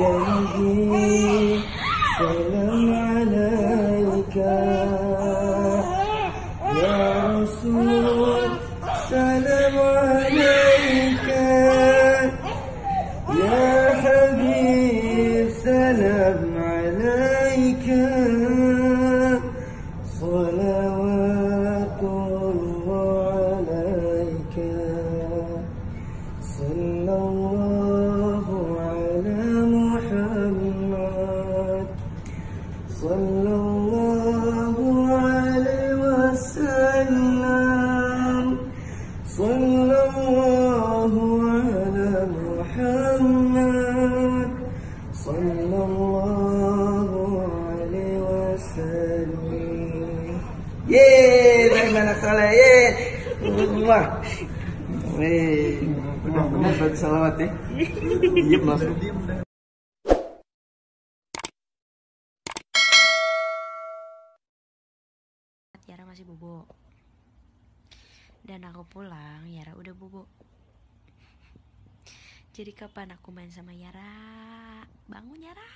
يا نبي سلام عليك يا رسول سلام عليك يا صلى الله عليه وسلم صلى الله على محمد صلى الله عليه وسلم Yeay, anak soleh, yeay. Wah. Wih, benar-benar berarti salawat ya. Diem langsung. Yara masih bobo. Dan aku pulang Yara udah bobo. Jadi kapan aku main sama Yara? Bangun Yara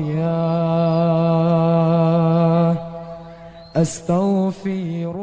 البرايا أستغفر